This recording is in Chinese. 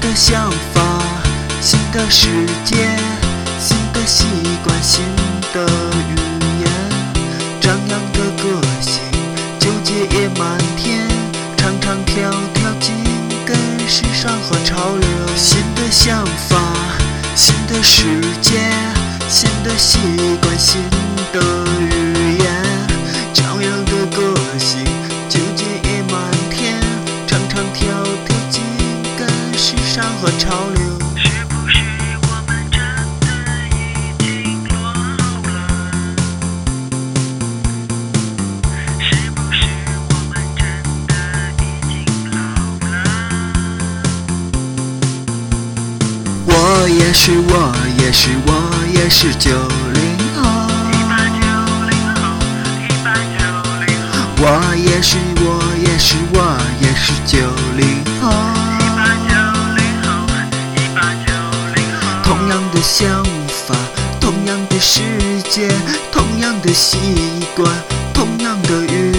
的想法，新的世界，新的习惯，新的语言，张扬的个性，纠结也满天，唱唱跳跳紧跟时尚和潮流。新的想法，新的世界，新的习惯，新和潮流。是不是我们真的已经落后了？是不是我们真的已经老了？我也是，我也是，我也是九零后。一把九零后，一把九零后，我也是，我也是，我也是九零后。同样的想法，同样的世界，同样的习惯，同样的语